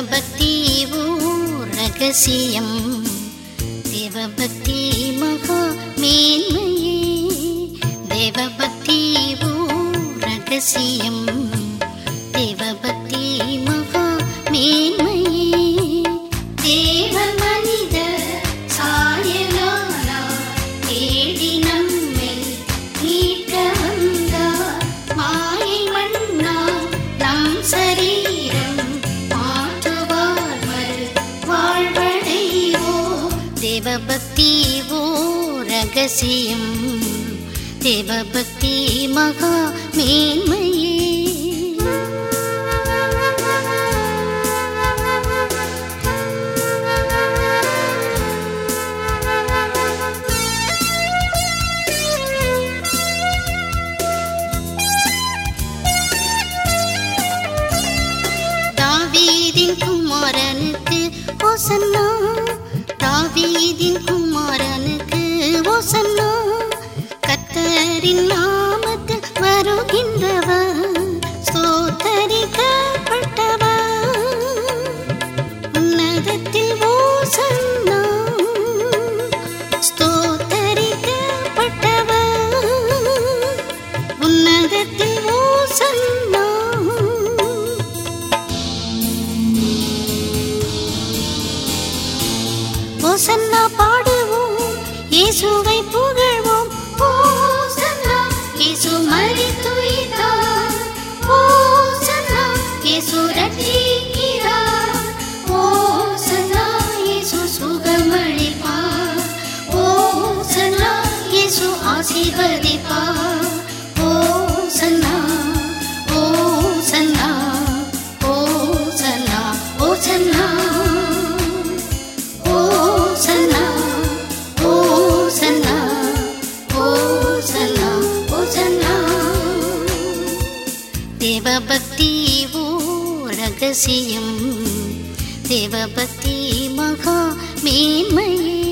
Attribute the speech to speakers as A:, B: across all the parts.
A: देवो रघसियंवतीमहा मेलये देववतीवो रघसीयं தேவபக்தி ஓ ரகசியம் தேவபக்தி மகா மேன்மையே. தாவீதின் குமாரனுக்கு ஓசன்னா. தாவீதின் குமாரனுக்கு ஓசன்னா கத்தரின் ஓசன்னா பாடுவோம் இயேசுவை புகழ்வோம். ஓசன்னா இயேசு மரித்துயிரார் ஓசன்னா இயேசு ரட்சிக்கிறார். ஓசன்னா இயேசு சுகமளிப்பார். ஓசன்னா இயேசு ஆசீர்வதிப்பார். ஓசன்னா भक्ति भो रगसियं देव भक्ति महा मे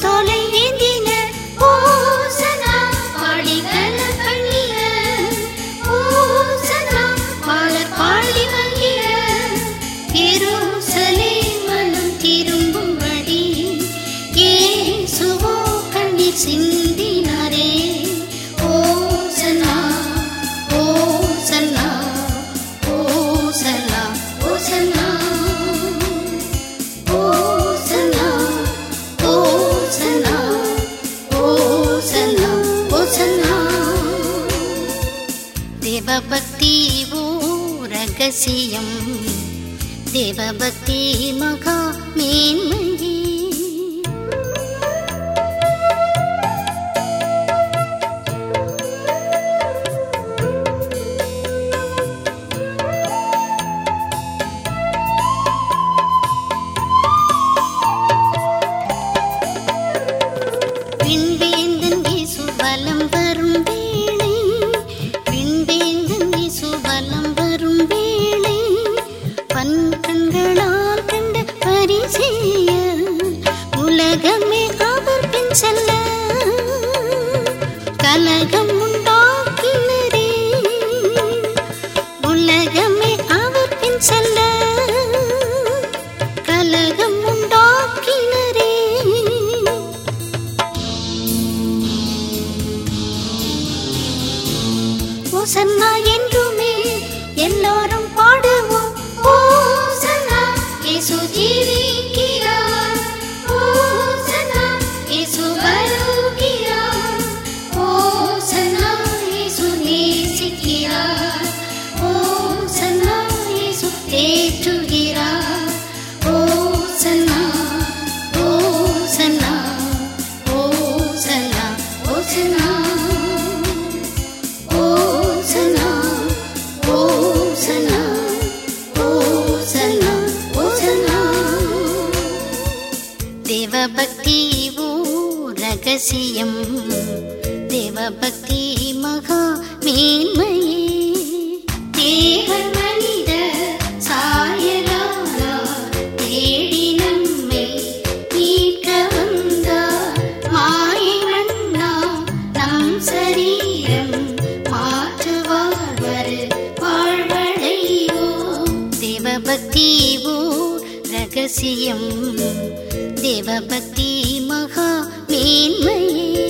A: 多累。देवभक्तिवो भो रगसियं देवभक्ति मघा உலகம் உண்டாக்கினரே உலகமே அவர் பின் செல்ல. கலகம் உண்டாக்கினரே ஓசன்னா என்றுமே எல்லாரும் ஏற்றுகிறா ஓ சன்னா ஓ சன்னா ஓ சன்னா ஓ சன்னா ஓ சன்னா ஓ சன்னா ஓ சன்னா ஓ சன்னா தேவ பக்தி ஓ ரகசியம் தேவ பக்தி மகா மேன்மையே ரகசியம் தேவபக்தி மகா மேன்மையே.